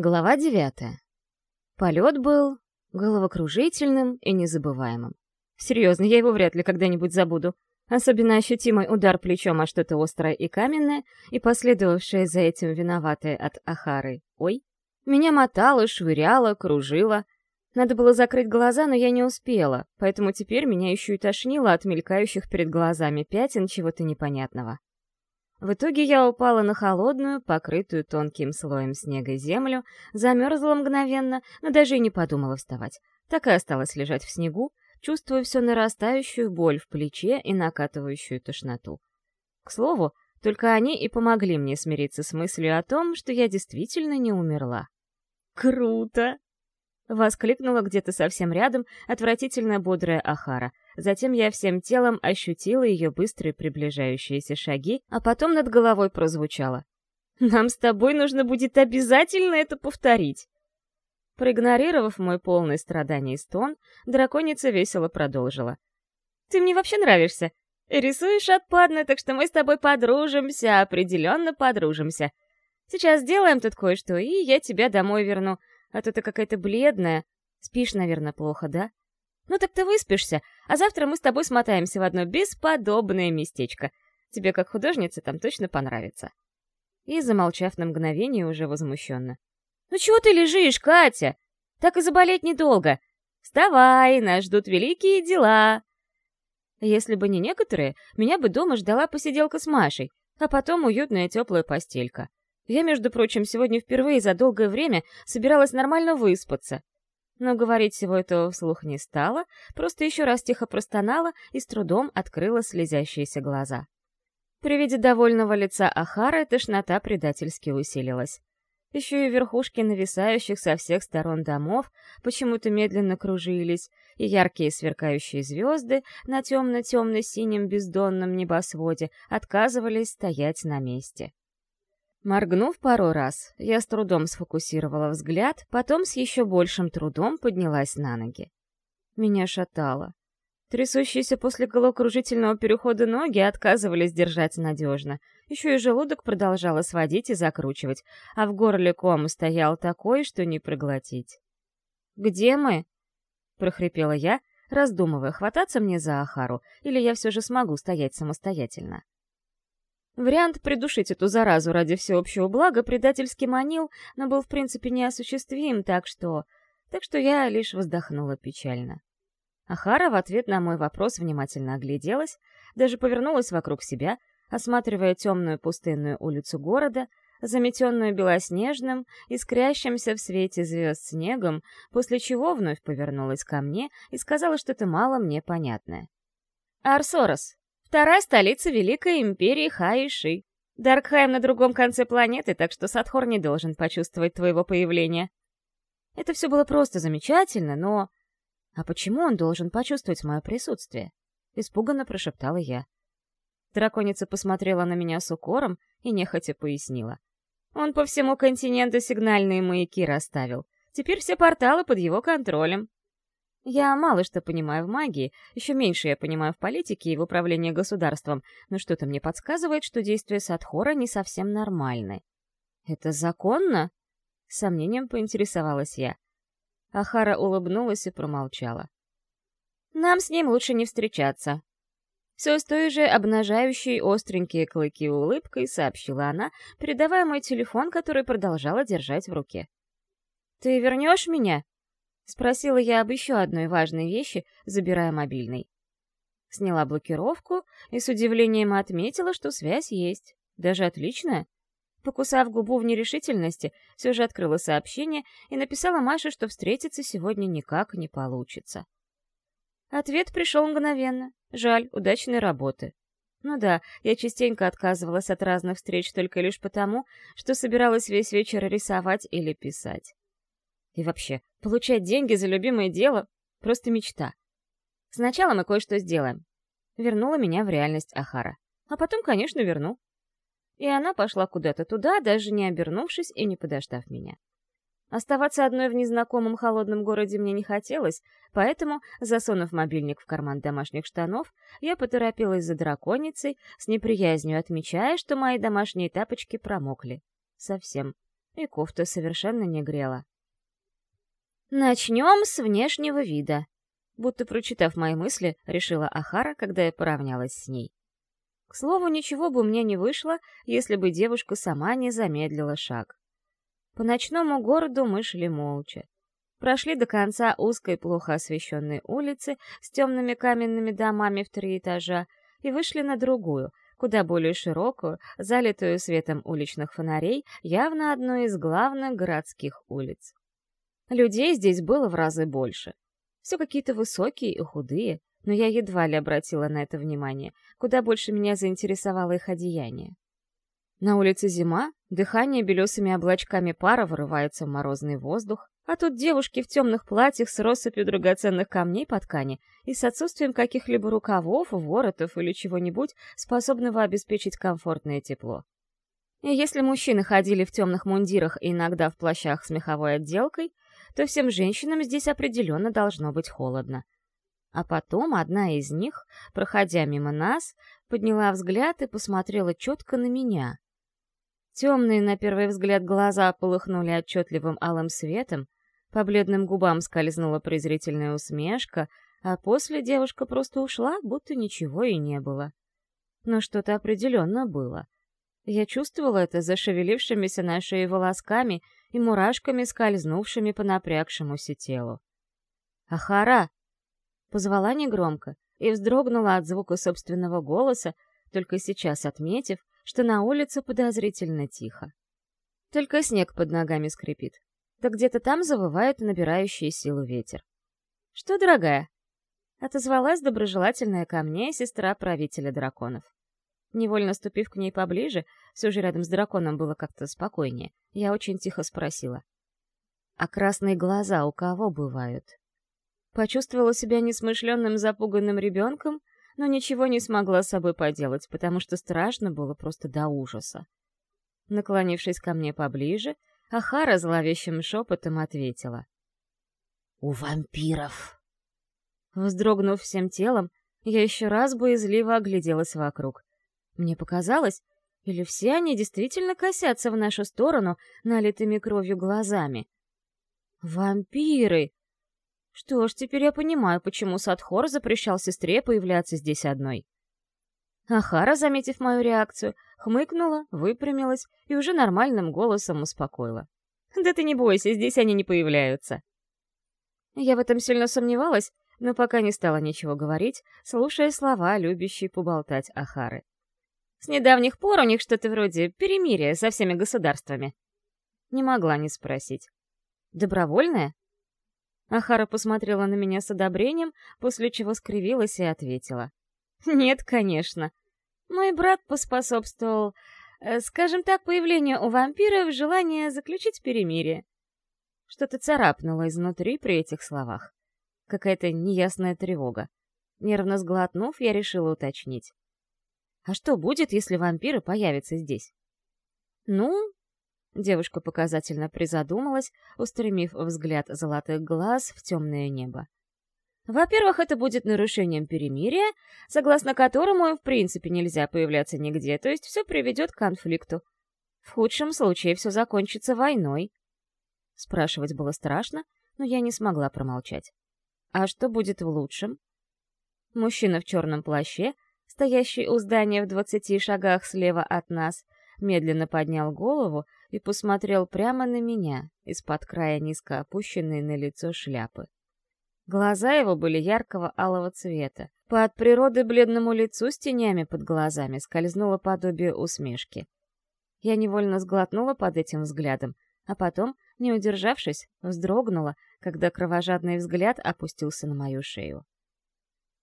Глава девятая. Полет был головокружительным и незабываемым. Серьезно, я его вряд ли когда-нибудь забуду. Особенно ощутимый удар плечом о что-то острое и каменное, и последовавшее за этим виноватое от Ахары «Ой». Меня мотало, швыряло, кружило. Надо было закрыть глаза, но я не успела, поэтому теперь меня еще и тошнило от мелькающих перед глазами пятен чего-то непонятного. В итоге я упала на холодную, покрытую тонким слоем снега землю, замерзла мгновенно, но даже и не подумала вставать. Так и осталась лежать в снегу, чувствуя все нарастающую боль в плече и накатывающую тошноту. К слову, только они и помогли мне смириться с мыслью о том, что я действительно не умерла. «Круто!» — воскликнула где-то совсем рядом отвратительно бодрая Ахара — Затем я всем телом ощутила ее быстрые приближающиеся шаги, а потом над головой прозвучало. «Нам с тобой нужно будет обязательно это повторить!» Проигнорировав мой полный страданий стон, драконица весело продолжила. «Ты мне вообще нравишься. Рисуешь отпадно, так что мы с тобой подружимся, определенно подружимся. Сейчас сделаем тут кое-что, и я тебя домой верну, а то ты какая-то бледная. Спишь, наверное, плохо, да?» Ну так ты выспишься, а завтра мы с тобой смотаемся в одно бесподобное местечко. Тебе, как художнице, там точно понравится». И, замолчав на мгновение, уже возмущенно. «Ну чего ты лежишь, Катя? Так и заболеть недолго. Вставай, нас ждут великие дела!» Если бы не некоторые, меня бы дома ждала посиделка с Машей, а потом уютная теплая постелька. Я, между прочим, сегодня впервые за долгое время собиралась нормально выспаться — но говорить всего этого вслух не стала, просто еще раз тихо простонала и с трудом открыла слезящиеся глаза. При виде довольного лица Ахары тошнота предательски усилилась. Еще и верхушки нависающих со всех сторон домов почему-то медленно кружились, и яркие сверкающие звезды на темно-темно-синем бездонном небосводе отказывались стоять на месте. Моргнув пару раз, я с трудом сфокусировала взгляд, потом с еще большим трудом поднялась на ноги. Меня шатало. Трясущиеся после головокружительного перехода ноги отказывались держать надежно. Еще и желудок продолжало сводить и закручивать, а в горле ком стоял такой, что не проглотить. «Где мы?» — прохрипела я, раздумывая, хвататься мне за Ахару, или я все же смогу стоять самостоятельно. Вариант придушить эту заразу ради всеобщего блага предательски манил, но был в принципе неосуществим, так что... Так что я лишь вздохнула печально. Ахара в ответ на мой вопрос внимательно огляделась, даже повернулась вокруг себя, осматривая темную пустынную улицу города, заметенную белоснежным, искрящимся в свете звезд снегом, после чего вновь повернулась ко мне и сказала что-то мало мне понятное. «Арсорос, Вторая столица Великой Империи Хаиши. Даркхайм на другом конце планеты, так что Садхор не должен почувствовать твоего появления. Это все было просто замечательно, но... А почему он должен почувствовать мое присутствие? Испуганно прошептала я. Драконица посмотрела на меня с укором и нехотя пояснила. Он по всему континенту сигнальные маяки расставил. Теперь все порталы под его контролем. Я мало что понимаю в магии, еще меньше я понимаю в политике и в управлении государством, но что-то мне подсказывает, что действия Садхора не совсем нормальны. «Это законно?» — с сомнением поинтересовалась я. Ахара улыбнулась и промолчала. «Нам с ним лучше не встречаться». Все с той же обнажающей остренькие клыки улыбкой сообщила она, передавая мой телефон, который продолжала держать в руке. «Ты вернешь меня?» Спросила я об еще одной важной вещи, забирая мобильный. Сняла блокировку и с удивлением отметила, что связь есть. Даже отличная. Покусав губу в нерешительности, все же открыла сообщение и написала Маше, что встретиться сегодня никак не получится. Ответ пришел мгновенно. Жаль, удачной работы. Ну да, я частенько отказывалась от разных встреч только лишь потому, что собиралась весь вечер рисовать или писать. И вообще, получать деньги за любимое дело — просто мечта. Сначала мы кое-что сделаем. Вернула меня в реальность Ахара. А потом, конечно, верну. И она пошла куда-то туда, даже не обернувшись и не подождав меня. Оставаться одной в незнакомом холодном городе мне не хотелось, поэтому, засунув мобильник в карман домашних штанов, я поторопилась за драконицей, с неприязнью отмечая, что мои домашние тапочки промокли. Совсем. и кофта совершенно не грела. «Начнем с внешнего вида», будто прочитав мои мысли, решила Ахара, когда я поравнялась с ней. К слову, ничего бы мне не вышло, если бы девушка сама не замедлила шаг. По ночному городу мы шли молча. Прошли до конца узкой, плохо освещенной улицы с темными каменными домами в три этажа и вышли на другую, куда более широкую, залитую светом уличных фонарей, явно одну из главных городских улиц. Людей здесь было в разы больше. Все какие-то высокие и худые, но я едва ли обратила на это внимание, куда больше меня заинтересовало их одеяние. На улице зима, дыхание белесыми облачками пара вырывается в морозный воздух, а тут девушки в темных платьях с россыпью драгоценных камней по ткани и с отсутствием каких-либо рукавов, воротов или чего-нибудь, способного обеспечить комфортное тепло. И если мужчины ходили в темных мундирах и иногда в плащах с меховой отделкой, то всем женщинам здесь определенно должно быть холодно. А потом одна из них, проходя мимо нас, подняла взгляд и посмотрела четко на меня. Темные, на первый взгляд, глаза полыхнули отчетливым алым светом, по бледным губам скользнула презрительная усмешка, а после девушка просто ушла, будто ничего и не было. Но что-то определенно было. Я чувствовала это зашевелившимися на шее волосками и мурашками, скользнувшими по напрягшемуся телу. «Ахара!» Позвала негромко и вздрогнула от звука собственного голоса, только сейчас отметив, что на улице подозрительно тихо. Только снег под ногами скрипит. Да где-то там завывает набирающий силу ветер. «Что, дорогая?» Отозвалась доброжелательная ко мне сестра правителя драконов. Невольно ступив к ней поближе, все же рядом с драконом было как-то спокойнее, я очень тихо спросила. «А красные глаза у кого бывают?» Почувствовала себя несмышленным запуганным ребенком, но ничего не смогла с собой поделать, потому что страшно было просто до ужаса. Наклонившись ко мне поближе, Ахара зловещим шепотом ответила. «У вампиров!» Вздрогнув всем телом, я еще раз боязливо огляделась вокруг. Мне показалось, или все они действительно косятся в нашу сторону налитыми кровью глазами. «Вампиры!» Что ж, теперь я понимаю, почему Садхор запрещал сестре появляться здесь одной. Ахара, заметив мою реакцию, хмыкнула, выпрямилась и уже нормальным голосом успокоила. «Да ты не бойся, здесь они не появляются». Я в этом сильно сомневалась, но пока не стала ничего говорить, слушая слова, любящие поболтать Ахары. С недавних пор у них что-то вроде перемирия со всеми государствами. Не могла не спросить. Добровольное? Ахара посмотрела на меня с одобрением, после чего скривилась и ответила. Нет, конечно. Мой брат поспособствовал, э, скажем так, появлению у вампиров желания заключить перемирие. Что-то царапнуло изнутри при этих словах. Какая-то неясная тревога. Нервно сглотнув, я решила уточнить. А что будет, если вампиры появятся здесь? Ну, девушка показательно призадумалась, устремив взгляд золотых глаз в темное небо. Во-первых, это будет нарушением перемирия, согласно которому в принципе нельзя появляться нигде, то есть все приведет к конфликту. В худшем случае все закончится войной. Спрашивать было страшно, но я не смогла промолчать. А что будет в лучшем? Мужчина в черном плаще — стоящий у здания в двадцати шагах слева от нас, медленно поднял голову и посмотрел прямо на меня из-под края низко опущенной на лицо шляпы. Глаза его были яркого алого цвета. По от природы бледному лицу с тенями под глазами скользнуло подобие усмешки. Я невольно сглотнула под этим взглядом, а потом, не удержавшись, вздрогнула, когда кровожадный взгляд опустился на мою шею.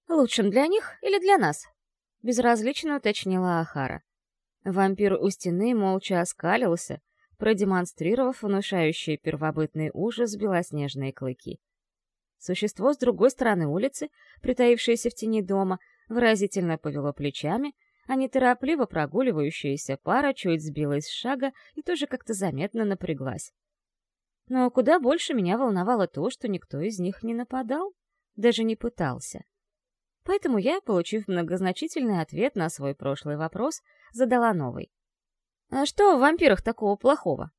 «Лучшим для них или для нас?» Безразлично уточнила Ахара. Вампир у стены молча оскалился, продемонстрировав внушающий первобытный ужас белоснежные клыки. Существо с другой стороны улицы, притаившееся в тени дома, выразительно повело плечами, а неторопливо прогуливающаяся пара чуть сбилась с шага и тоже как-то заметно напряглась. Но куда больше меня волновало то, что никто из них не нападал, даже не пытался. Поэтому я, получив многозначительный ответ на свой прошлый вопрос, задала новый. «А что в вампирах такого плохого?»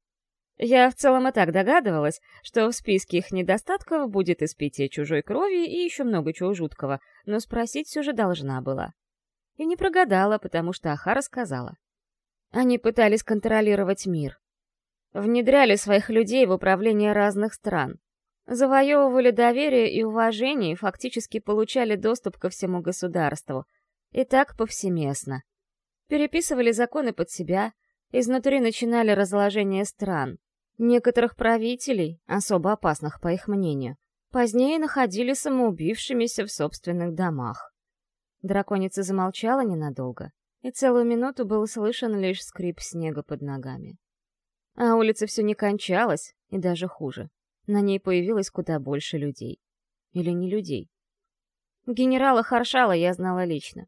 Я в целом и так догадывалась, что в списке их недостатков будет испитие чужой крови и еще много чего жуткого, но спросить все же должна была. И не прогадала, потому что Ахара сказала. Они пытались контролировать мир. Внедряли своих людей в управление разных стран. Завоевывали доверие и уважение и фактически получали доступ ко всему государству. И так повсеместно. Переписывали законы под себя, изнутри начинали разложение стран. Некоторых правителей, особо опасных по их мнению, позднее находили самоубившимися в собственных домах. Драконица замолчала ненадолго, и целую минуту был слышен лишь скрип снега под ногами. А улица все не кончалась, и даже хуже. На ней появилось куда больше людей. Или не людей. Генерала Харшала я знала лично.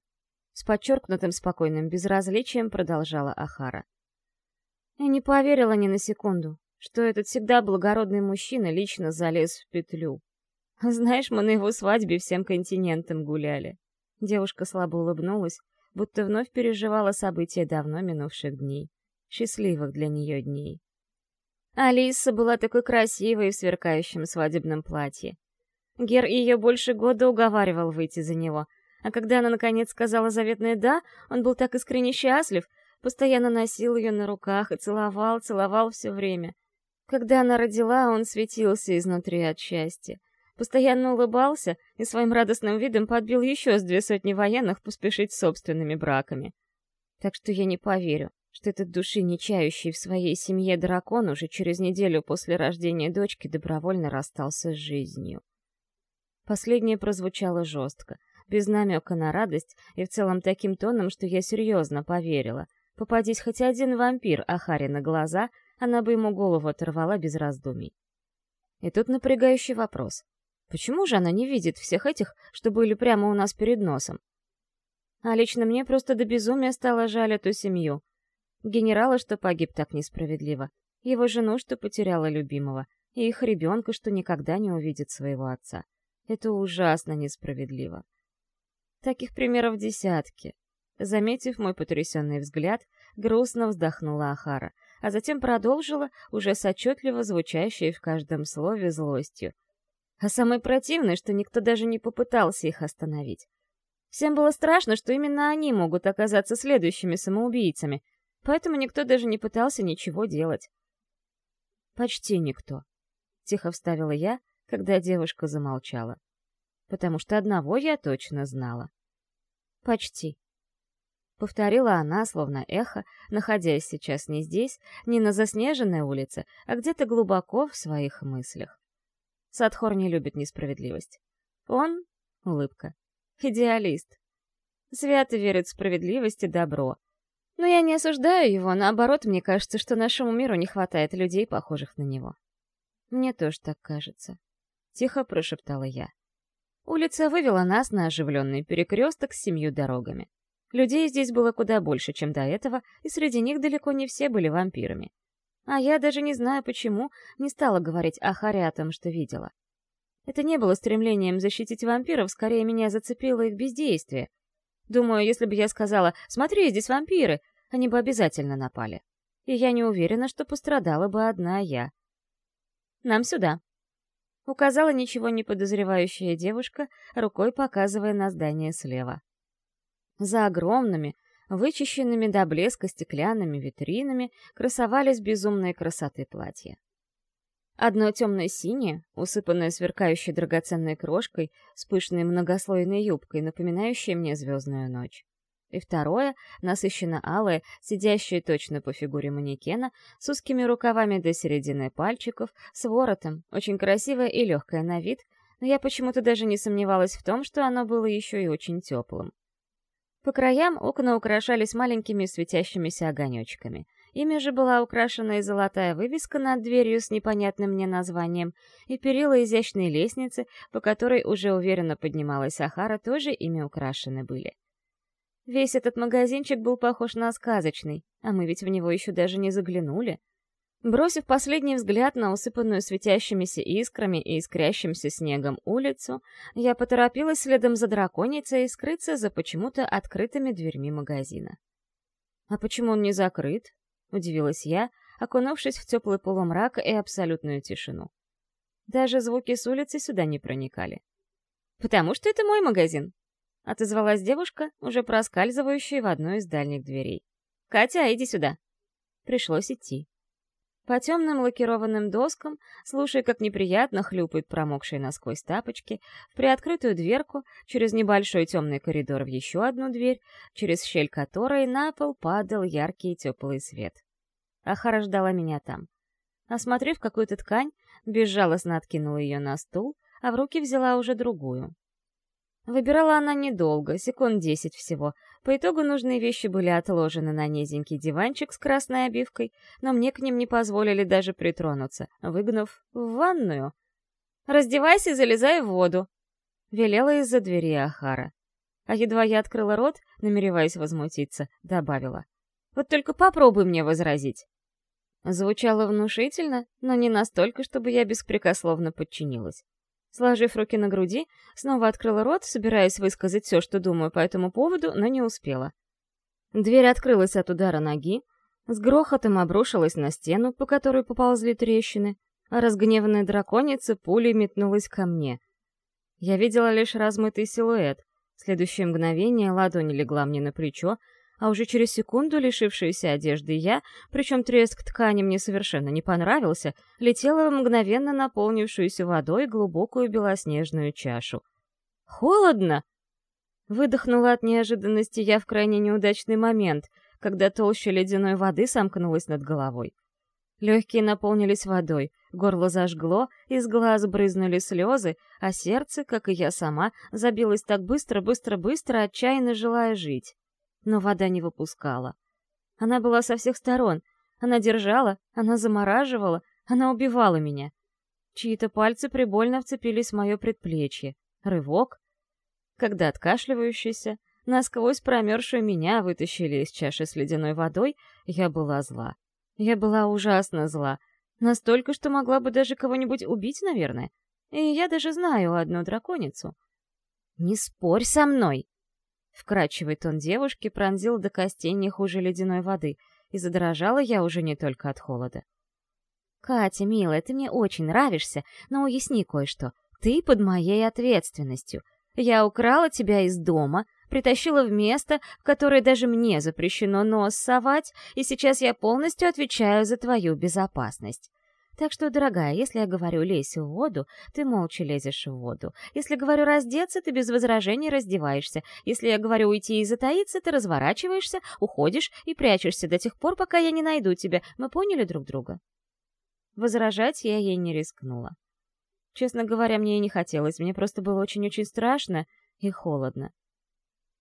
С подчеркнутым спокойным безразличием продолжала Ахара. И не поверила ни на секунду, что этот всегда благородный мужчина лично залез в петлю. Знаешь, мы на его свадьбе всем континентом гуляли. Девушка слабо улыбнулась, будто вновь переживала события давно минувших дней. Счастливых для нее дней. Алиса была такой красивой в сверкающем свадебном платье. Гер ее больше года уговаривал выйти за него, а когда она наконец сказала заветное «да», он был так искренне счастлив, постоянно носил ее на руках и целовал, целовал все время — когда она родила, он светился изнутри от счастья. Постоянно улыбался и своим радостным видом подбил еще с две сотни военных поспешить собственными браками. Так что я не поверю, что этот души не чающий в своей семье дракон уже через неделю после рождения дочки добровольно расстался с жизнью. Последнее прозвучало жестко, без намека на радость и в целом таким тоном, что я серьезно поверила. Попадись хоть один вампир Ахаре на глаза — она бы ему голову оторвала без раздумий. И тут напрягающий вопрос. Почему же она не видит всех этих, что были прямо у нас перед носом? А лично мне просто до безумия стало жаль эту семью. Генерала, что погиб так несправедливо, его жену, что потеряла любимого, и их ребенка, что никогда не увидит своего отца. Это ужасно несправедливо. Таких примеров десятки. Заметив мой потрясенный взгляд, грустно вздохнула Ахара — а затем продолжила, уже с отчетливо звучащей в каждом слове злостью. А самое противное, что никто даже не попытался их остановить. Всем было страшно, что именно они могут оказаться следующими самоубийцами, поэтому никто даже не пытался ничего делать. «Почти никто», — тихо вставила я, когда девушка замолчала. «Потому что одного я точно знала». «Почти», — повторила она, словно эхо, находясь сейчас не здесь, не на заснеженной улице, а где-то глубоко в своих мыслях. Садхор не любит несправедливость. Он — улыбка. Идеалист. Свято верит в справедливость и добро. Но я не осуждаю его, наоборот, мне кажется, что нашему миру не хватает людей, похожих на него. Мне тоже так кажется. Тихо прошептала я. Улица вывела нас на оживленный перекресток с семью дорогами. Людей здесь было куда больше, чем до этого, и среди них далеко не все были вампирами. А я даже не знаю почему не стала говорить о Харе о том, что видела. Это не было стремлением защитить вампиров, скорее меня зацепило их бездействие. Думаю, если бы я сказала «Смотри, здесь вампиры», они бы обязательно напали. И я не уверена, что пострадала бы одна я. «Нам сюда», — указала ничего не подозревающая девушка, рукой показывая на здание слева. За огромными, вычищенными до блеска стеклянными витринами красовались безумные красоты платья. Одно темно-синее, усыпанное сверкающей драгоценной крошкой, с пышной многослойной юбкой, напоминающей мне звездную ночь. И второе, насыщенно-алое, сидящее точно по фигуре манекена, с узкими рукавами до середины пальчиков, с воротом, очень красивое и легкое на вид, но я почему-то даже не сомневалась в том, что оно было еще и очень теплым. По краям окна украшались маленькими светящимися огонечками. Ими же была украшена и золотая вывеска над дверью с непонятным мне названием, и перила изящной лестницы, по которой уже уверенно поднималась Ахара, тоже ими украшены были. Весь этот магазинчик был похож на сказочный, а мы ведь в него еще даже не заглянули. Бросив последний взгляд на усыпанную светящимися искрами и искрящимся снегом улицу, я поторопилась следом за драконицей скрыться за почему-то открытыми дверьми магазина. «А почему он не закрыт?» — удивилась я, окунувшись в теплый полумрак и абсолютную тишину. Даже звуки с улицы сюда не проникали. «Потому что это мой магазин», — отозвалась девушка, уже проскальзывающая в одну из дальних дверей. «Катя, иди сюда». Пришлось идти. По темным лакированным доскам, слушая, как неприятно хлюпают промокшие насквозь тапочки, в приоткрытую дверку, через небольшой темный коридор в еще одну дверь, через щель которой на пол падал яркий теплый свет. Ахара ждала меня там. Осмотрев какую-то ткань, безжалостно откинула ее на стул, а в руки взяла уже другую. Выбирала она недолго, секунд десять всего. По итогу нужные вещи были отложены на низенький диванчик с красной обивкой, но мне к ним не позволили даже притронуться, выгнув в ванную. «Раздевайся и залезай в воду!» — велела из-за двери Ахара. А едва я открыла рот, намереваясь возмутиться, добавила. «Вот только попробуй мне возразить!» Звучало внушительно, но не настолько, чтобы я беспрекословно подчинилась. Сложив руки на груди, снова открыла рот, собираясь высказать все, что думаю по этому поводу, но не успела. Дверь открылась от удара ноги, с грохотом обрушилась на стену, по которой поползли трещины, а разгневанная драконица пулей метнулась ко мне. Я видела лишь размытый силуэт. В следующее мгновение ладонь легла мне на плечо, а уже через секунду лишившаяся одежды я, причем треск ткани мне совершенно не понравился, летела в мгновенно наполнившуюся водой глубокую белоснежную чашу. «Холодно!» Выдохнула от неожиданности я в крайне неудачный момент, когда толща ледяной воды сомкнулась над головой. Легкие наполнились водой, горло зажгло, из глаз брызнули слезы, а сердце, как и я сама, забилось так быстро-быстро-быстро, отчаянно желая жить но вода не выпускала. Она была со всех сторон. Она держала, она замораживала, она убивала меня. Чьи-то пальцы прибольно вцепились в мое предплечье. Рывок. Когда откашливающийся, насквозь промерзшую меня вытащили из чаши с ледяной водой, я была зла. Я была ужасно зла. Настолько, что могла бы даже кого-нибудь убить, наверное. И я даже знаю одну драконицу. «Не спорь со мной!» Вкрадчивый тон девушки пронзил до костей не хуже ледяной воды, и задрожала я уже не только от холода. «Катя, милая, ты мне очень нравишься, но уясни кое-что. Ты под моей ответственностью. Я украла тебя из дома, притащила в место, в которое даже мне запрещено нос совать, и сейчас я полностью отвечаю за твою безопасность. Так что, дорогая, если я говорю «лезь в воду», ты молча лезешь в воду. Если говорю «раздеться», ты без возражений раздеваешься. Если я говорю «уйти и затаиться», ты разворачиваешься, уходишь и прячешься до тех пор, пока я не найду тебя. Мы поняли друг друга?» Возражать я ей не рискнула. Честно говоря, мне и не хотелось, мне просто было очень-очень страшно и холодно.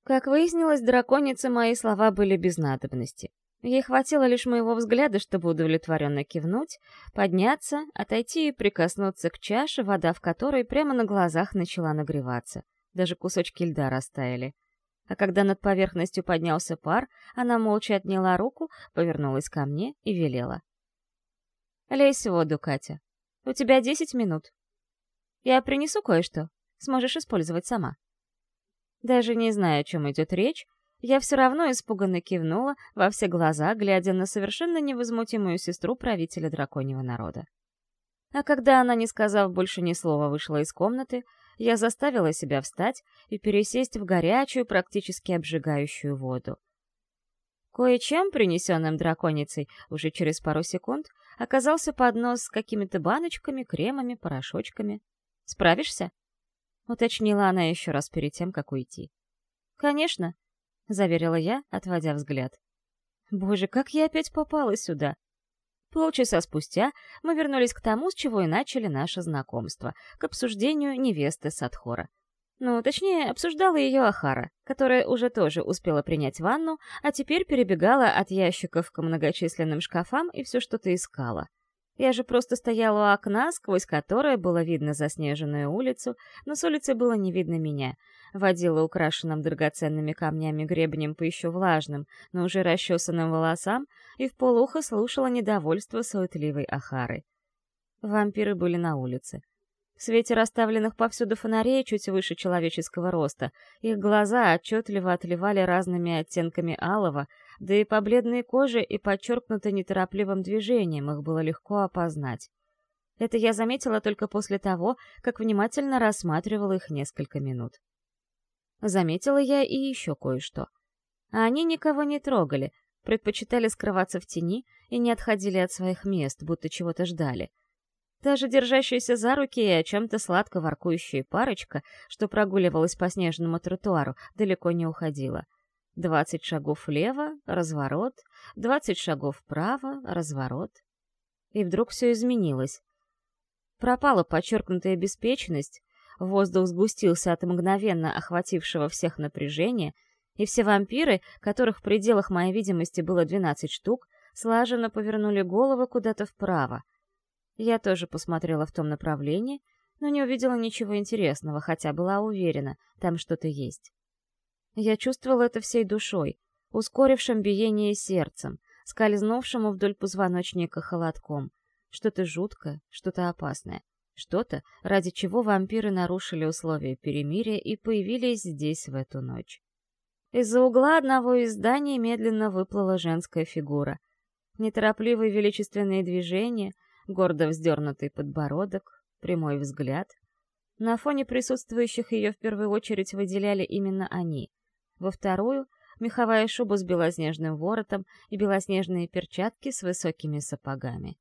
Как выяснилось, драконицы мои слова были без надобности. Ей хватило лишь моего взгляда, чтобы удовлетворенно кивнуть, подняться, отойти и прикоснуться к чаше, вода в которой прямо на глазах начала нагреваться. Даже кусочки льда растаяли. А когда над поверхностью поднялся пар, она молча отняла руку, повернулась ко мне и велела. «Лезь в воду, Катя. У тебя десять минут. Я принесу кое-что. Сможешь использовать сама». Даже не зная, о чем идет речь, я все равно испуганно кивнула во все глаза, глядя на совершенно невозмутимую сестру правителя драконьего народа. А когда она, не сказав больше ни слова, вышла из комнаты, я заставила себя встать и пересесть в горячую, практически обжигающую воду. Кое-чем, принесенным драконицей, уже через пару секунд, оказался поднос с какими-то баночками, кремами, порошочками. «Справишься?» — уточнила она еще раз перед тем, как уйти. «Конечно», — заверила я, отводя взгляд. «Боже, как я опять попала сюда!» Полчаса спустя мы вернулись к тому, с чего и начали наше знакомство, к обсуждению невесты Садхора. Ну, точнее, обсуждала ее Ахара, которая уже тоже успела принять ванну, а теперь перебегала от ящиков к многочисленным шкафам и все что-то искала. Я же просто стояла у окна, сквозь которое было видно заснеженную улицу, но с улицы было не видно меня. Водила украшенным драгоценными камнями гребнем по еще влажным, но уже расчесанным волосам и в полухо слушала недовольство суетливой Ахары. Вампиры были на улице. В свете расставленных повсюду фонарей чуть выше человеческого роста, их глаза отчетливо отливали разными оттенками алого, да и по бледной коже и подчеркнуто неторопливым движением их было легко опознать. Это я заметила только после того, как внимательно рассматривала их несколько минут. Заметила я и еще кое-что. А они никого не трогали, предпочитали скрываться в тени и не отходили от своих мест, будто чего-то ждали. Даже держащаяся за руки и о чем-то сладко воркующая парочка, что прогуливалась по снежному тротуару, далеко не уходила. Двадцать шагов влево — разворот, двадцать шагов вправо — разворот. И вдруг все изменилось. Пропала подчеркнутая беспечность, воздух сгустился от мгновенно охватившего всех напряжения, и все вампиры, которых в пределах моей видимости было двенадцать штук, слаженно повернули головы куда-то вправо. Я тоже посмотрела в том направлении, но не увидела ничего интересного, хотя была уверена, там что-то есть. Я чувствовала это всей душой, ускорившим биение сердцем, скользнувшему вдоль позвоночника холодком. Что-то жуткое, что-то опасное. Что-то, ради чего вампиры нарушили условия перемирия и появились здесь в эту ночь. Из-за угла одного из зданий медленно выплыла женская фигура. Неторопливые величественные движения, гордо вздернутый подбородок, прямой взгляд. На фоне присутствующих ее в первую очередь выделяли именно они. Во вторую — меховая шуба с белоснежным воротом и белоснежные перчатки с высокими сапогами.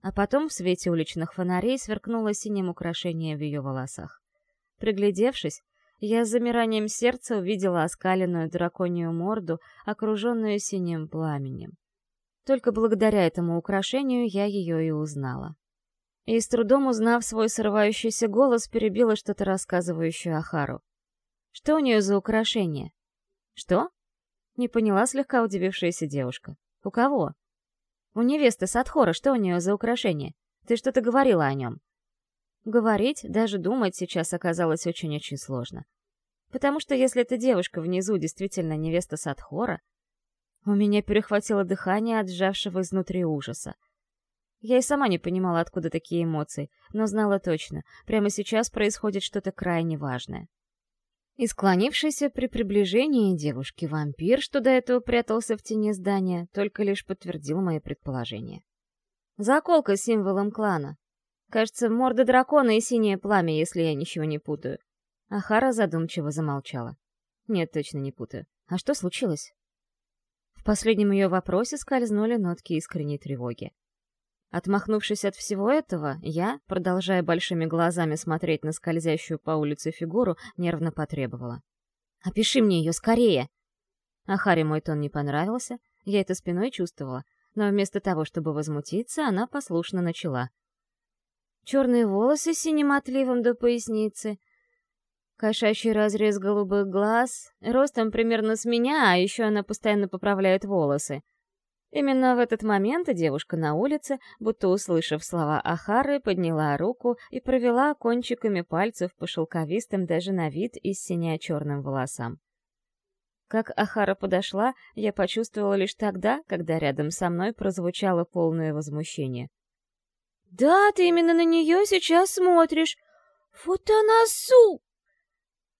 А потом в свете уличных фонарей сверкнуло синим украшение в ее волосах. Приглядевшись, я с замиранием сердца увидела оскаленную драконью морду, окруженную синим пламенем. Только благодаря этому украшению я ее и узнала. И с трудом узнав свой срывающийся голос, перебила что-то рассказывающую Ахару. Что у нее за украшение? Что? Не поняла слегка удивившаяся девушка. У кого? У невесты Садхора что у нее за украшение? Ты что-то говорила о нем. Говорить, даже думать сейчас оказалось очень-очень сложно. Потому что если эта девушка внизу действительно невеста Садхора, у меня перехватило дыхание от сжавшего изнутри ужаса. Я и сама не понимала, откуда такие эмоции, но знала точно, прямо сейчас происходит что-то крайне важное. И склонившийся при приближении девушки вампир, что до этого прятался в тени здания, только лишь подтвердил мои предположения. Заколка с символом клана. Кажется, морда дракона и синее пламя, если я ничего не путаю. Ахара задумчиво замолчала. Нет, точно не путаю. А что случилось? В последнем ее вопросе скользнули нотки искренней тревоги. Отмахнувшись от всего этого, я, продолжая большими глазами смотреть на скользящую по улице фигуру, нервно потребовала. «Опиши мне ее скорее!» А Харе мой тон не понравился, я это спиной чувствовала, но вместо того, чтобы возмутиться, она послушно начала. Черные волосы с синим отливом до поясницы, кошачий разрез голубых глаз, ростом примерно с меня, а еще она постоянно поправляет волосы — Именно в этот момент девушка на улице, будто услышав слова Ахары, подняла руку и провела кончиками пальцев по шелковистым даже на вид и сине-черным волосам. Как Ахара подошла, я почувствовала лишь тогда, когда рядом со мной прозвучало полное возмущение. «Да, ты именно на нее сейчас смотришь! Вот она су!»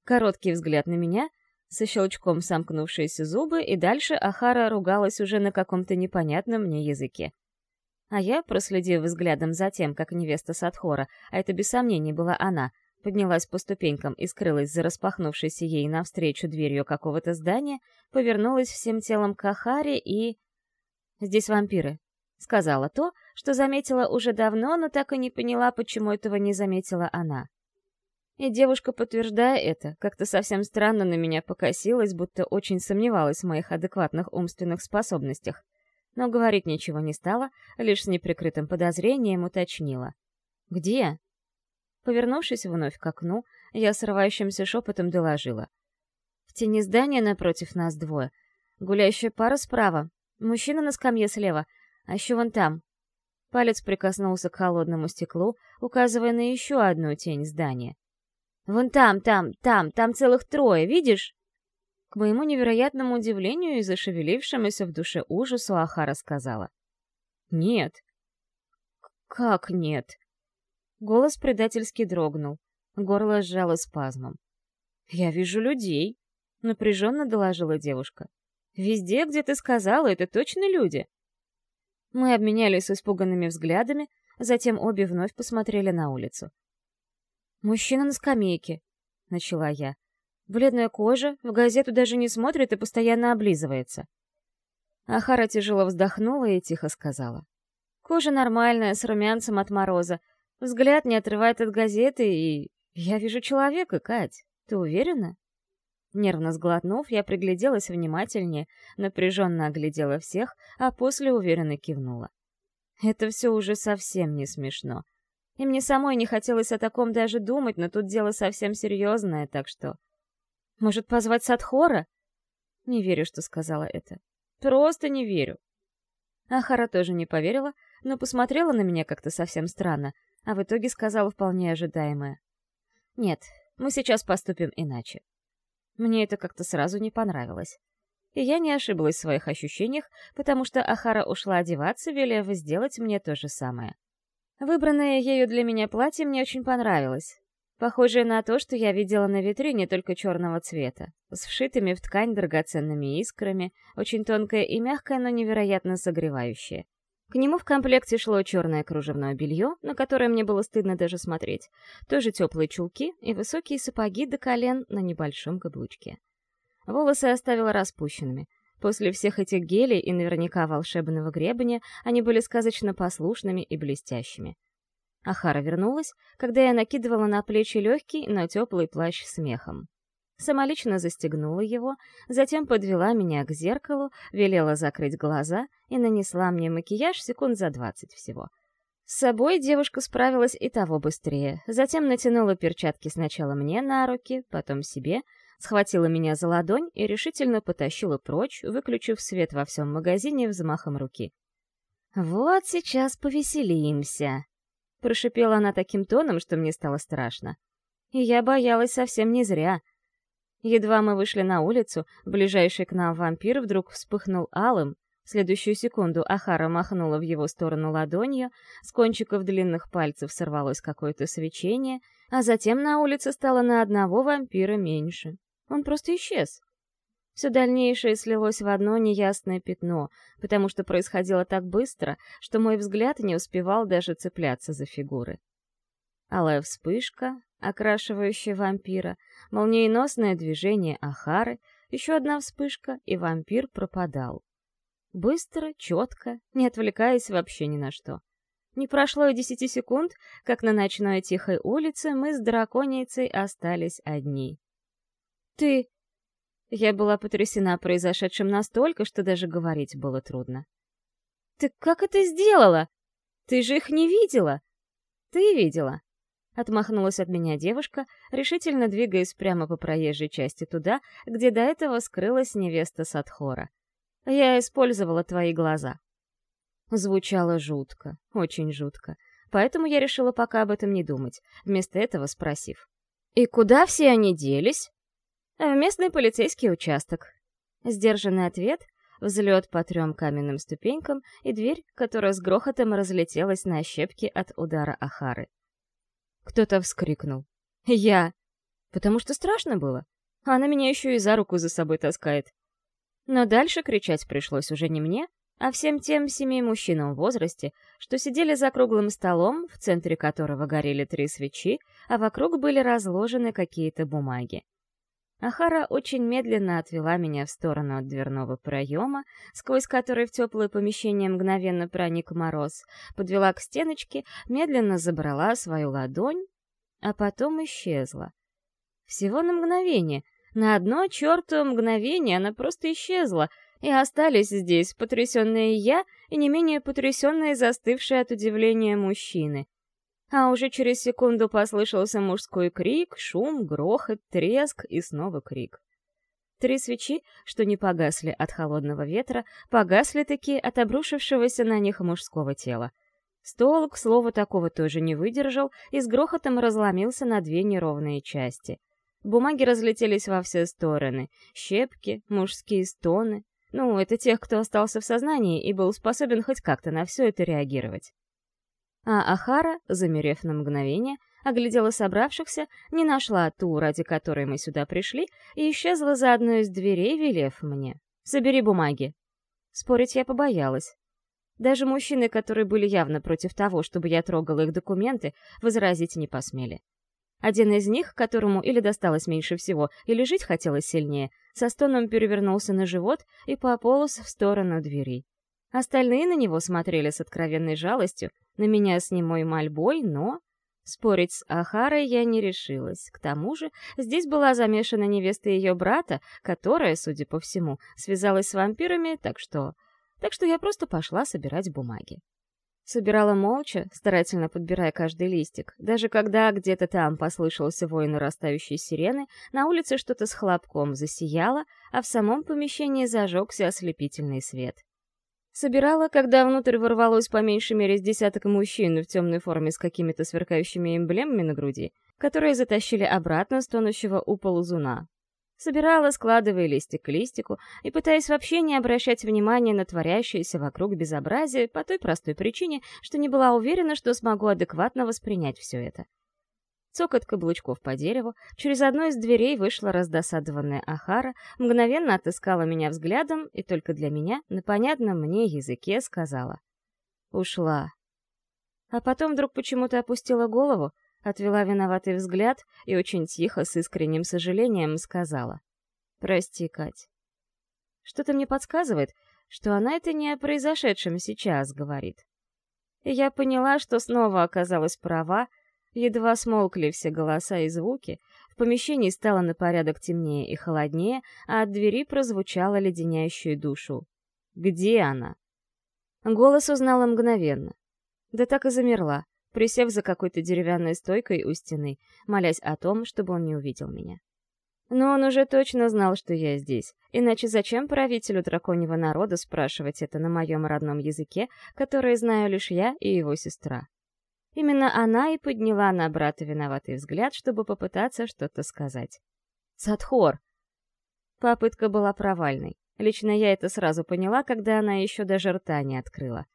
Короткий взгляд на меня, со щелчком сомкнувшиеся зубы, и дальше Ахара ругалась уже на каком-то непонятном мне языке. А я, проследив взглядом за тем, как невеста Садхора, а это без сомнений была она, поднялась по ступенькам и скрылась за распахнувшейся ей навстречу дверью какого-то здания, повернулась всем телом к Ахаре и... «Здесь вампиры», — сказала то, что заметила уже давно, но так и не поняла, почему этого не заметила она. И девушка, подтверждая это, как-то совсем странно на меня покосилась, будто очень сомневалась в моих адекватных умственных способностях. Но говорить ничего не стала, лишь с неприкрытым подозрением уточнила. «Где?» Повернувшись вновь к окну, я срывающимся шепотом доложила. В тени здания напротив нас двое. Гуляющая пара справа, мужчина на скамье слева, а еще вон там. Палец прикоснулся к холодному стеклу, указывая на еще одну тень здания. Вон там, там, там, там целых трое, видишь?» К моему невероятному удивлению и зашевелившемуся в душе ужасу Ахара сказала. «Нет». «Как нет?» Голос предательски дрогнул. Горло сжало спазмом. «Я вижу людей», — напряженно доложила девушка. Везде, где ты сказала, это точно люди. Мы обменялись испуганными взглядами, затем обе вновь посмотрели на улицу. «Мужчина на скамейке», — начала я. Бледная кожа, в газету даже не смотрит и постоянно облизывается. Ахара тяжело вздохнула и тихо сказала. Кожа нормальная, с румянцем от мороза. Взгляд не отрывает от газеты, и... Я вижу человека, Кать. Ты уверена? Нервно сглотнув, я пригляделась внимательнее, напряженно оглядела всех, а после уверенно кивнула. Это все уже совсем не смешно. И мне самой не хотелось о таком даже думать, но тут дело совсем серьезное, так что... Может, позвать Садхора? Не верю, что сказала это. Просто не верю. Ахара тоже не поверила, но посмотрела на меня как-то совсем странно, а в итоге сказала вполне ожидаемое. «Нет, мы сейчас поступим иначе». Мне это как-то сразу не понравилось. И я не ошиблась в своих ощущениях, потому что Ахара ушла одеваться, велев сделать мне то же самое. Выбранное ею для меня платье мне очень понравилось. Похожее на то, что я видела на витрине, только черного цвета, с вшитыми в ткань драгоценными искрами, очень тонкое и мягкое, но невероятно согревающее. К нему в комплекте шло черное кружевное белье, на которое мне было стыдно даже смотреть, тоже теплые чулки и высокие сапоги до колен на небольшом каблучке. Волосы оставила распущенными. После всех этих гелей и наверняка волшебного гребня они были сказочно послушными и блестящими. Ахара вернулась, когда я накидывала на плечи легкий, но теплый плащ с мехом самолично застегнула его, затем подвела меня к зеркалу, велела закрыть глаза и нанесла мне макияж секунд за двадцать всего. С собой девушка справилась и того быстрее, затем натянула перчатки сначала мне на руки, потом себе, схватила меня за ладонь и решительно потащила прочь, выключив свет во всем магазине взмахом руки. «Вот сейчас повеселимся», — прошипела она таким тоном, что мне стало страшно. И я боялась совсем не зря — Едва мы вышли на улицу, ближайший к нам вампир вдруг вспыхнул алым. В следующую секунду Ахара махнула в его сторону ладонью, с кончиков длинных пальцев сорвалось какое-то свечение, а затем на улице стало на одного вампира меньше. Он просто исчез. Все дальнейшее слилось в одно неясное пятно, потому что происходило так быстро, что мой взгляд не успевал даже цепляться за фигуры. Алая вспышка, окрашивающая вампира, молниеносное движение Ахары, еще одна вспышка, и вампир пропадал. Быстро, четко, не отвлекаясь вообще ни на что. Не прошло и десяти секунд, как на ночной тихой улице мы с драконийцей остались одни. «Ты...» Я была потрясена произошедшим настолько, что даже говорить было трудно. «Ты как это сделала? Ты же их не видела!» «Ты видела!» Отмахнулась от меня девушка, решительно двигаясь прямо по проезжей части туда, где до этого скрылась невеста Садхора. «Я использовала твои глаза». Звучало жутко, очень жутко. Поэтому я решила пока об этом не думать, вместо этого спросив. «И куда все они делись?» «В местный полицейский участок». Сдержанный ответ — взлет по трем каменным ступенькам и дверь, которая с грохотом разлетелась на щепки от удара Ахары. Кто-то вскрикнул. «Я!» Потому что страшно было. Она меня еще и за руку за собой таскает. Но дальше кричать пришлось уже не мне, а всем тем семи мужчинам в возрасте, что сидели за круглым столом, в центре которого горели три свечи, а вокруг были разложены какие-то бумаги. Ахара очень медленно отвела меня в сторону от дверного проема, сквозь который в теплое помещение мгновенно проник мороз, подвела к стеночке, медленно забрала свою ладонь, а потом исчезла. Всего на мгновение, на одно чертово мгновение она просто исчезла, и остались здесь потрясенные я и не менее потрясенные застывшие от удивления мужчины — а уже через секунду послышался мужской крик, шум, грохот, треск и снова крик. Три свечи, что не погасли от холодного ветра, погасли-таки от обрушившегося на них мужского тела. Стол, к такого тоже не выдержал и с грохотом разломился на две неровные части. Бумаги разлетелись во все стороны. Щепки, мужские стоны. Ну, это тех, кто остался в сознании и был способен хоть как-то на все это реагировать. А Ахара, замерев на мгновение, оглядела собравшихся, не нашла ту, ради которой мы сюда пришли, и исчезла за одной из дверей, велев мне. Собери бумаги». Спорить я побоялась. Даже мужчины, которые были явно против того, чтобы я трогала их документы, возразить не посмели. Один из них, которому или досталось меньше всего, или жить хотелось сильнее, со стоном перевернулся на живот и пополз в сторону двери. Остальные на него смотрели с откровенной жалостью, на меня с немой мольбой, но... Спорить с Ахарой я не решилась. К тому же здесь была замешана невеста ее брата, которая, судя по всему, связалась с вампирами, так что... Так что я просто пошла собирать бумаги. Собирала молча, старательно подбирая каждый листик. Даже когда где-то там послышался вой нарастающей сирены, на улице что-то с хлопком засияло, а в самом помещении зажегся ослепительный свет. Собирала, когда внутрь ворвалось по меньшей мере с десяток мужчин в темной форме с какими-то сверкающими эмблемами на груди, которые затащили обратно с тонущего у ползуна. Собирала, складывая листик к листику и пытаясь вообще не обращать внимания на творящееся вокруг безобразие по той простой причине, что не была уверена, что смогу адекватно воспринять все это. Цокот каблучков по дереву, через одну из дверей вышла раздосадованная Ахара, мгновенно отыскала меня взглядом и только для меня на понятном мне языке сказала. Ушла. А потом вдруг почему-то опустила голову, отвела виноватый взгляд и очень тихо, с искренним сожалением, сказала. «Прости, Кать». Что-то мне подсказывает, что она это не о произошедшем сейчас говорит. И я поняла, что снова оказалась права, едва смолкли все голоса и звуки, в помещении стало на порядок темнее и холоднее, а от двери прозвучало леденящую душу. «Где она?» Голос узнала мгновенно. Да так и замерла, присев за какой-то деревянной стойкой у стены, молясь о том, чтобы он не увидел меня. Но он уже точно знал, что я здесь, иначе зачем правителю драконьего народа спрашивать это на моем родном языке, который знаю лишь я и его сестра? Именно она и подняла на брата виноватый взгляд, чтобы попытаться что-то сказать. «Садхор!» Попытка была провальной. Лично я это сразу поняла, когда она еще даже рта не открыла.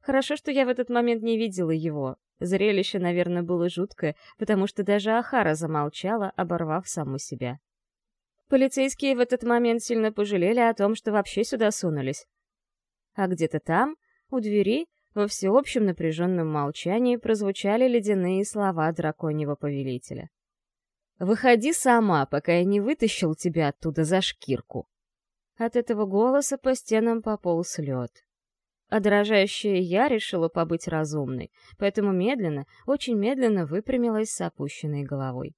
Хорошо, что я в этот момент не видела его, Зрелище, наверное, было жуткое, потому что даже Ахара замолчала, оборвав саму себя. Полицейские в этот момент сильно пожалели о том, что вообще сюда сунулись. А где-то там, у двери, во всеобщем напряженном молчании прозвучали ледяные слова драконьего повелителя. «Выходи сама, пока я не вытащил тебя оттуда за шкирку». От этого голоса по стенам пополз лед. А дрожащая я решила побыть разумной, поэтому медленно, очень медленно выпрямилась с опущенной головой.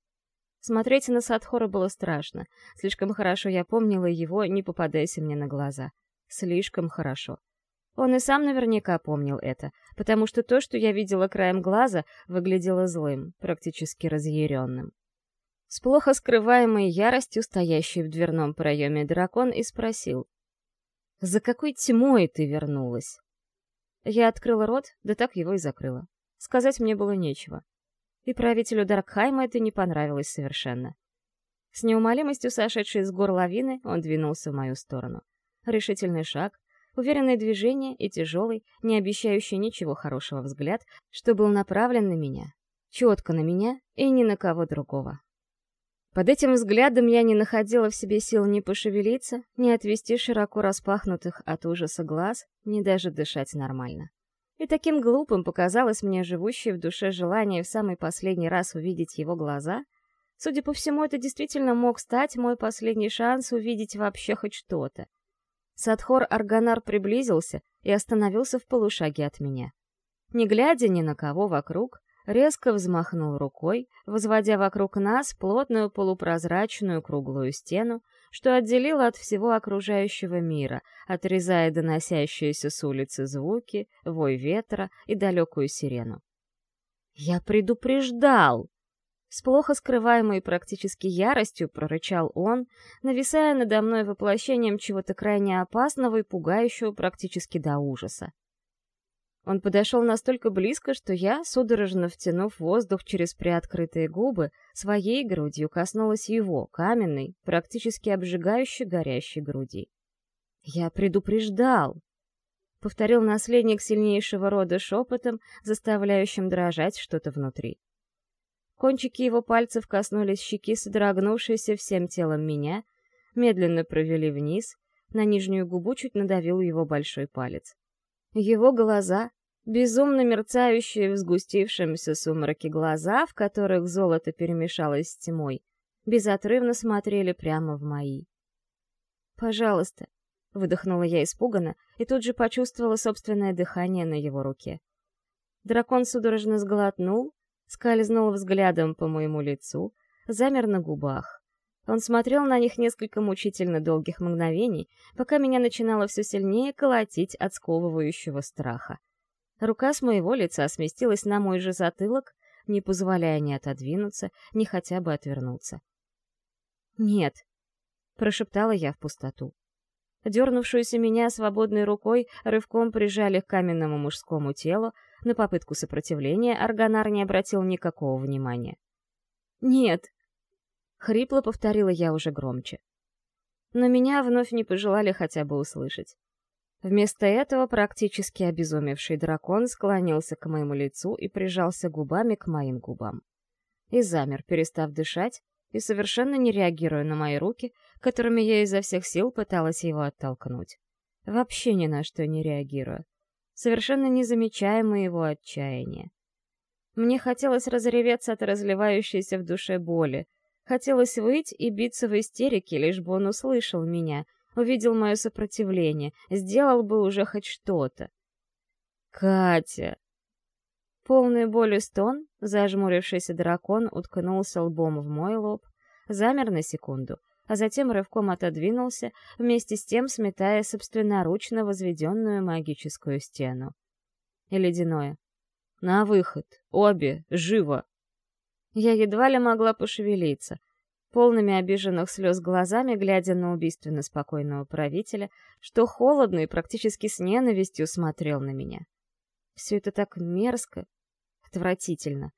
Смотреть на Садхора было страшно. Слишком хорошо я помнила его, не попадаясь мне на глаза. Слишком хорошо. Он и сам наверняка помнил это, потому что то, что я видела краем глаза, выглядело злым, практически разъяренным. С плохо скрываемой яростью стоящий в дверном проеме дракон и спросил. «За какой тьмой ты вернулась?» Я открыла рот, да так его и закрыла. Сказать мне было нечего. И правителю Даркхайма это не понравилось совершенно. С неумолимостью сошедшей с гор лавины он двинулся в мою сторону. Решительный шаг, уверенное движение и тяжелый, не обещающий ничего хорошего взгляд, что был направлен на меня. Четко на меня и ни на кого другого. Под этим взглядом я не находила в себе сил ни пошевелиться, ни отвести широко распахнутых от ужаса глаз, ни даже дышать нормально. И таким глупым показалось мне живущее в душе желание в самый последний раз увидеть его глаза. Судя по всему, это действительно мог стать мой последний шанс увидеть вообще хоть что-то. Садхор Арганар приблизился и остановился в полушаге от меня. Не глядя ни на кого вокруг, резко взмахнул рукой, возводя вокруг нас плотную полупрозрачную круглую стену, что отделило от всего окружающего мира, отрезая доносящиеся с улицы звуки, вой ветра и далекую сирену. «Я предупреждал!» С плохо скрываемой практически яростью прорычал он, нависая надо мной воплощением чего-то крайне опасного и пугающего практически до ужаса. Он подошел настолько близко, что я, судорожно втянув воздух через приоткрытые губы, своей грудью коснулась его, каменной, практически обжигающей горящей груди. «Я предупреждал!» — повторил наследник сильнейшего рода шепотом, заставляющим дрожать что-то внутри. Кончики его пальцев коснулись щеки, содрогнувшейся всем телом меня, медленно провели вниз, На нижнюю губу чуть надавил его большой палец. Его глаза, безумно мерцающие в сгустившемся сумраке глаза, в которых золото перемешалось с тьмой, безотрывно смотрели прямо в мои. «Пожалуйста», — выдохнула я испуганно и тут же почувствовала собственное дыхание на его руке. Дракон судорожно сглотнул, скользнул взглядом по моему лицу, замер на губах. Он смотрел на них несколько мучительно долгих мгновений, пока меня начинало все сильнее колотить от сковывающего страха. Рука с моего лица сместилась на мой же затылок, не позволяя ни отодвинуться, ни хотя бы отвернуться. «Нет», — прошептала я в пустоту. Дернувшуюся меня свободной рукой рывком прижали к каменному мужскому телу, на попытку сопротивления Аргонар не обратил никакого внимания. «Нет!» — хрипло повторила я уже громче. Но меня вновь не пожелали хотя бы услышать. Вместо этого практически обезумевший дракон склонился к моему лицу и прижался губами к моим губам. И замер, перестав дышать, и совершенно не реагируя на мои руки, которыми я изо всех сил пыталась его оттолкнуть. Вообще ни на что не реагируя совершенно не замечая моего отчаяния. Мне хотелось разреветься от разливающейся в душе боли. Хотелось выть и биться в истерике, лишь бы он услышал меня, увидел мое сопротивление, сделал бы уже хоть что-то. «Катя!» Полный боли стон, зажмурившийся дракон уткнулся лбом в мой лоб, замер на секунду — а затем рывком отодвинулся, вместе с тем сметая собственноручно возведенную магическую стену. И ледяное. «На выход! Обе! Живо!» Я едва ли могла пошевелиться, полными обиженных слез глазами, глядя на убийственно спокойного правителя, что холодно и практически с ненавистью смотрел на меня. Все это так мерзко, отвратительно.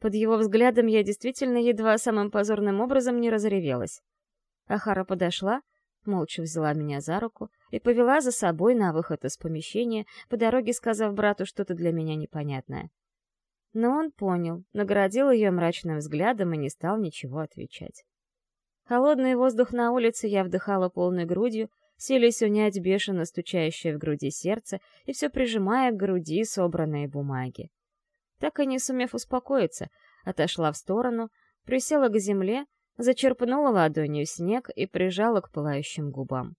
Под его взглядом я действительно едва самым позорным образом не разревелась. Ахара подошла, молча взяла меня за руку и повела за собой на выход из помещения, по дороге сказав брату что-то для меня непонятное. Но он понял, наградил ее мрачным взглядом и не стал ничего отвечать. Холодный воздух на улице я вдыхала полной грудью, силясь унять бешено стучащее в груди сердце и все прижимая к груди собранные бумаги. Так и не сумев успокоиться, отошла в сторону, присела к земле зачерпнула ладонью снег и прижала к пылающим губам.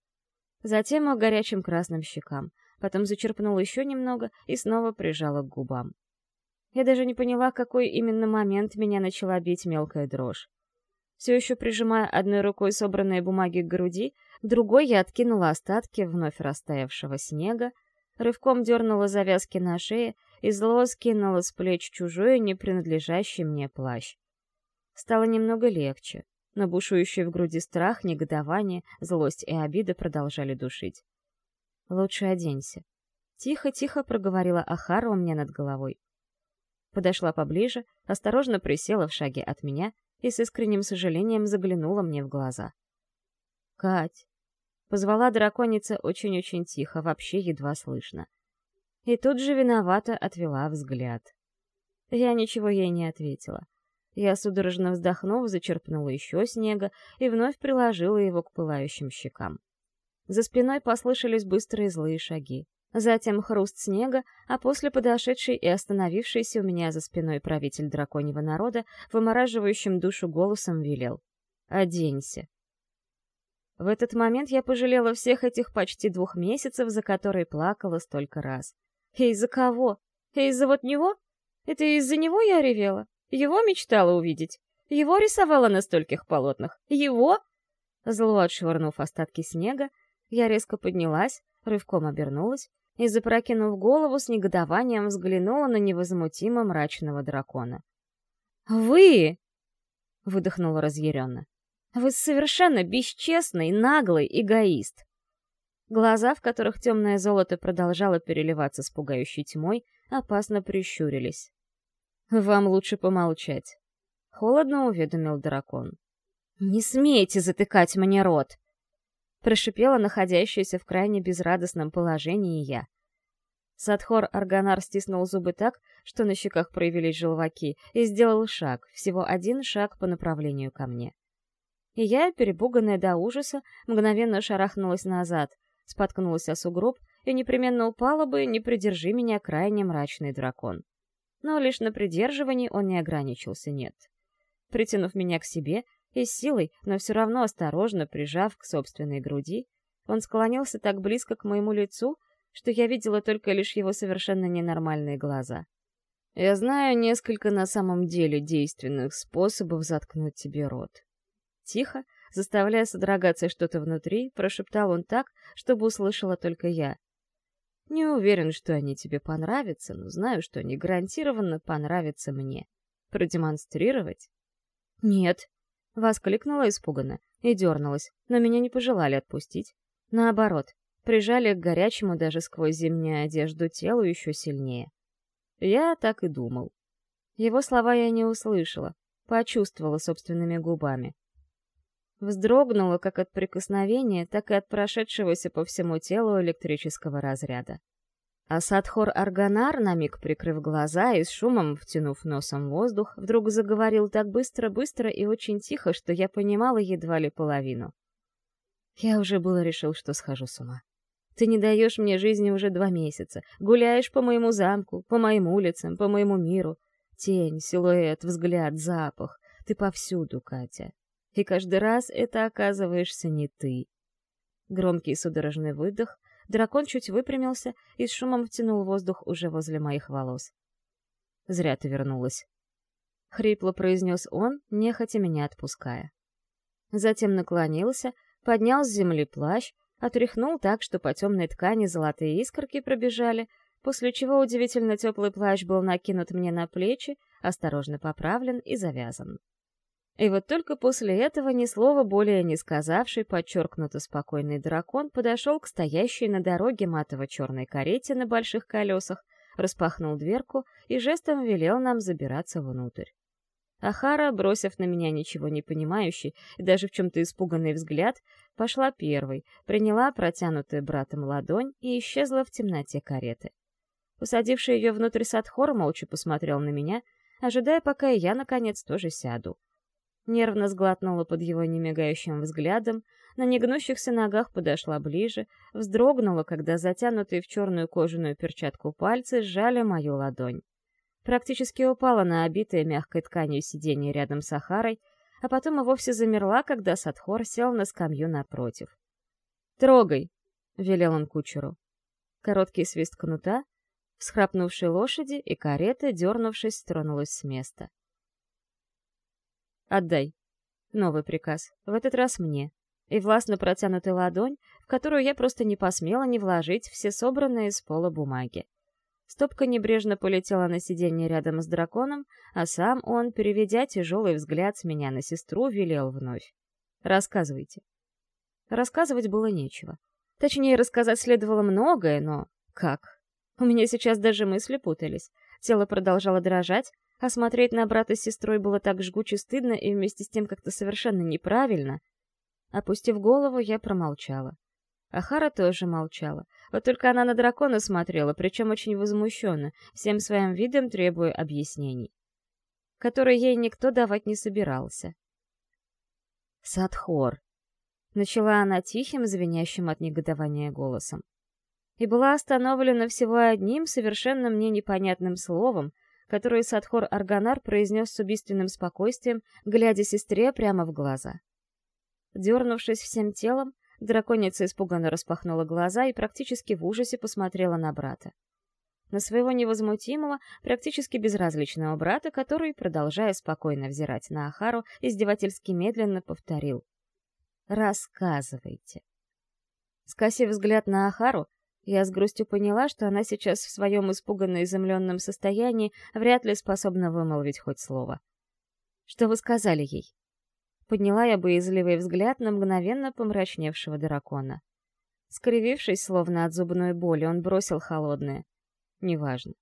Затем к горячим красным щекам, потом зачерпнула еще немного и снова прижала к губам. Я даже не поняла, какой именно момент меня начала бить мелкая дрожь. Все еще прижимая одной рукой собранные бумаги к груди, другой я откинула остатки вновь растаявшего снега, рывком дернула завязки на шее и зло скинула с плеч чужой, не принадлежащий мне плащ. Стало немного легче но бушующий в груди страх, негодование, злость и обида продолжали душить. «Лучше оденься». Тихо-тихо проговорила Ахара у меня над головой. Подошла поближе, осторожно присела в шаге от меня и с искренним сожалением заглянула мне в глаза. «Кать!» — позвала драконица очень-очень тихо, вообще едва слышно. И тут же виновато отвела взгляд. Я ничего ей не ответила. Я судорожно вздохнув, зачерпнула еще снега и вновь приложила его к пылающим щекам. За спиной послышались быстрые злые шаги. Затем хруст снега, а после подошедший и остановившийся у меня за спиной правитель драконьего народа вымораживающим душу голосом велел. «Оденься». В этот момент я пожалела всех этих почти двух месяцев, за которые плакала столько раз. И из-за кого? И из-за вот него? Это из-за него я ревела? Его мечтала увидеть. Его рисовала на стольких полотнах. Его? Зло отшвырнув остатки снега, я резко поднялась, рывком обернулась и, запрокинув голову, с негодованием взглянула на невозмутимо мрачного дракона. «Вы!» — выдохнула разъяренно. «Вы совершенно бесчестный, наглый эгоист!» Глаза, в которых темное золото продолжало переливаться с пугающей тьмой, опасно прищурились. «Вам лучше помолчать», — холодно уведомил дракон. «Не смейте затыкать мне рот!» — прошипела находящаяся в крайне безрадостном положении я. Садхор Арганар стиснул зубы так, что на щеках проявились желваки, и сделал шаг, всего один шаг по направлению ко мне. И я, перепуганная до ужаса, мгновенно шарахнулась назад, споткнулась о сугроб и непременно упала бы, не придержи меня крайне мрачный дракон. Но лишь на придерживании он не ограничился, нет. Притянув меня к себе и с силой, но все равно осторожно прижав к собственной груди, он склонился так близко к моему лицу, что я видела только лишь его совершенно ненормальные глаза. «Я знаю несколько на самом деле действенных способов заткнуть тебе рот». Тихо, заставляя содрогаться что-то внутри, прошептал он так, чтобы услышала только я. «Не уверен, что они тебе понравятся, но знаю, что они гарантированно понравятся мне. Продемонстрировать?» «Нет», — воскликнула испуганно и дернулась, но меня не пожелали отпустить. Наоборот, прижали к горячему даже сквозь зимнюю одежду телу еще сильнее. Я так и думал. Его слова я не услышала, почувствовала собственными губами. Вздрогнула как от прикосновения, так и от прошедшегося по всему телу электрического разряда. А Садхор Арганар, на миг прикрыв глаза и с шумом втянув носом воздух, вдруг заговорил так быстро-быстро и очень тихо, что я понимала едва ли половину. Я уже было решил, что схожу с ума. Ты не даешь мне жизни уже два месяца. Гуляешь по моему замку, по моим улицам, по моему миру. Тень, силуэт, взгляд, запах. Ты повсюду, Катя. И каждый раз это оказываешься не ты. Громкий судорожный выдох. Дракон чуть выпрямился и с шумом втянул воздух уже возле моих волос. «Зря ты вернулась», — хрипло произнес он, нехотя меня отпуская. Затем наклонился, поднял с земли плащ, отряхнул так, что по темной ткани золотые искорки пробежали, после чего удивительно теплый плащ был накинут мне на плечи, осторожно поправлен и завязан. И вот только после этого, ни слова более не сказавший, подчеркнуто спокойный дракон подошел к стоящей на дороге матово-черной карете на больших колесах, распахнул дверку и жестом велел нам забираться внутрь. Ахара, бросив на меня ничего не понимающий и даже в чем-то испуганный взгляд, пошла первой, приняла протянутую братом ладонь и исчезла в темноте кареты. Усадивший ее внутрь Садхор молча посмотрел на меня, ожидая, пока и я, наконец, тоже сяду. Нервно сглотнула под его немигающим взглядом, на негнущихся ногах подошла ближе, вздрогнула, когда затянутые в черную кожаную перчатку пальцы сжали мою ладонь практически упала на обитое мягкой тканью сиденье рядом с Сахарой, а потом и вовсе замерла, когда Садхор сел на скамью напротив. «Трогай!» — велел он кучеру. Короткий свист кнута, всхрапнувшей лошади, и карета, дернувшись, тронулась с места. «Отдай!» — новый приказ, в этот раз мне, и властно протянутая ладонь, в которую я просто не посмела не вложить все собранные из пола бумаги. Стопка небрежно полетела на сиденье рядом с драконом, а сам он, переведя тяжелый взгляд с меня на сестру, велел вновь. «Рассказывайте». Рассказывать было нечего. Точнее, рассказать следовало многое, но как? У меня сейчас даже мысли путались. Тело продолжало дрожать, а смотреть на брата с сестрой было так жгуче стыдно и вместе с тем как-то совершенно неправильно. Опустив голову, я промолчала. Ахара тоже молчала. Вот только она на дракона смотрела, причем очень возмущенно, всем своим видом требуя объяснений, которые ей никто давать не собирался. «Садхор», — начала она тихим, звенящим от негодования голосом. И была остановлена всего одним, совершенно мне непонятным словом, которое Садхор Арганар произнес с убийственным спокойствием, глядя сестре прямо в глаза. Дернувшись всем телом, Драконица испуганно распахнула глаза и практически в ужасе посмотрела на брата. На своего невозмутимого, практически безразличного брата, который, продолжая спокойно взирать на Ахару, издевательски медленно повторил. «Рассказывайте». Скосив взгляд на Ахару, я с грустью поняла, что она сейчас в своем испуганно изумленном состоянии вряд ли способна вымолвить хоть слово. «Что вы сказали ей?» Подняла я боязливый взгляд на мгновенно помрачневшего дракона. Скривившись, словно от зубной боли, он бросил холодное. Неважно.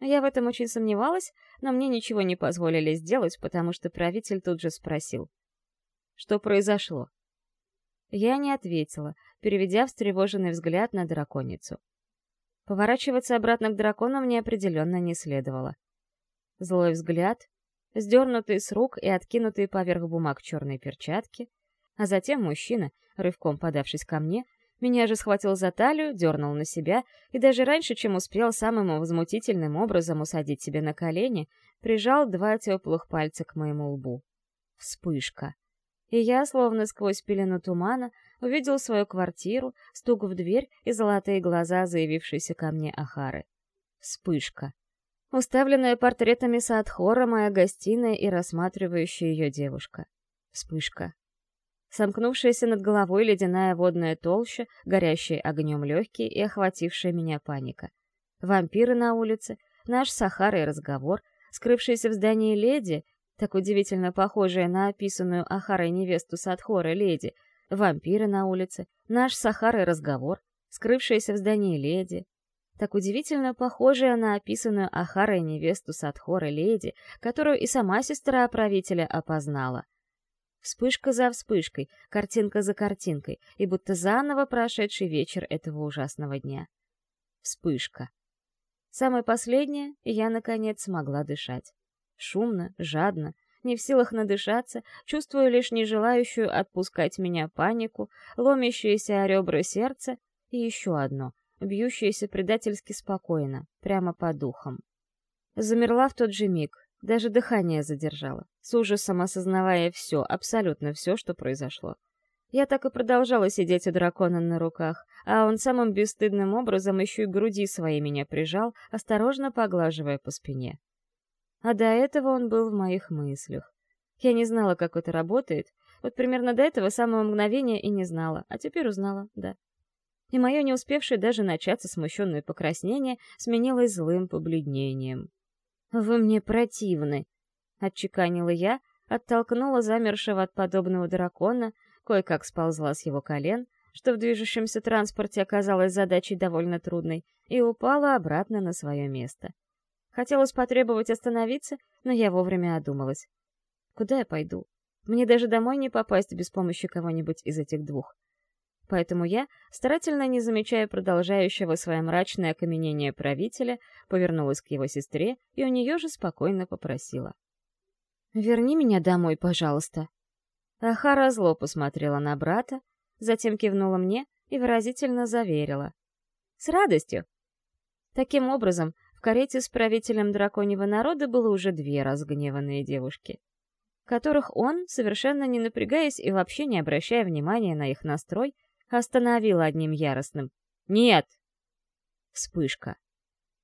Я в этом очень сомневалась, но мне ничего не позволили сделать, потому что правитель тут же спросил. Что произошло? Я не ответила, переведя встревоженный взгляд на драконицу. Поворачиваться обратно к дракону мне определенно не следовало. Злой взгляд, сдернутые с рук и откинутые поверх бумаг черные перчатки, а затем мужчина, рывком подавшись ко мне, меня же схватил за талию, дернул на себя и даже раньше, чем успел самым возмутительным образом усадить себя на колени, прижал два теплых пальца к моему лбу. Вспышка. И я, словно сквозь пелену тумана, увидел свою квартиру, стук в дверь и золотые глаза, заявившиеся ко мне Ахары. Вспышка. Уставленная портретами Садхора моя гостиная и рассматривающая ее девушка. Вспышка. Сомкнувшаяся над головой ледяная водная толща, горящие огнем легкие и охватившая меня паника. Вампиры на улице, наш Сахара и разговор, скрывшаяся в здании леди, так удивительно похожая на описанную Ахарой невесту Садхора леди, вампиры на улице, наш Сахара и разговор, скрывшаяся в здании леди, так удивительно похожая на описанную Ахарой невесту Садхора леди, которую и сама сестра правителя опознала — Вспышка за вспышкой, картинка за картинкой, и будто заново прошедший вечер этого ужасного дня. Вспышка. Самое последнее, я, наконец, смогла дышать. Шумно, жадно, не в силах надышаться, чувствую лишь нежелающую отпускать меня панику, ломящееся о ребра сердце и еще одно, бьющееся предательски спокойно, прямо по духам. Замерла в тот же миг, даже дыхание задержала, с ужасом осознавая все, абсолютно все, что произошло. Я так и продолжала сидеть у дракона на руках, а он самым бесстыдным образом еще и груди своей меня прижал, осторожно поглаживая по спине. А до этого он был в моих мыслях. Я не знала, как это работает, вот примерно до этого самого мгновения и не знала, а теперь узнала, да. И мое не успевшее даже начаться смущенное покраснение сменилось злым побледнением. «Вы мне противны», — отчеканила я, оттолкнула замершего от подобного дракона, кое-как сползла с его колен, что в движущемся транспорте оказалось задачей довольно трудной, и упала обратно на свое место. Хотелось потребовать остановиться, но я вовремя одумалась. Куда я пойду? Мне даже домой не попасть без помощи кого-нибудь из этих двух. Поэтому я, старательно не замечая продолжающего свое мрачное окаменение правителя, повернулась к его сестре и у нее же спокойно попросила. «Верни меня домой, пожалуйста». Ахара зло посмотрела на брата, затем кивнула мне и выразительно заверила. «С радостью!» Таким образом, в карете с правителем драконьего народа было уже две разгневанные девушки, которых он, совершенно не напрягаясь и вообще не обращая внимания на их настрой, остановил одним яростным «Нет!». Вспышка.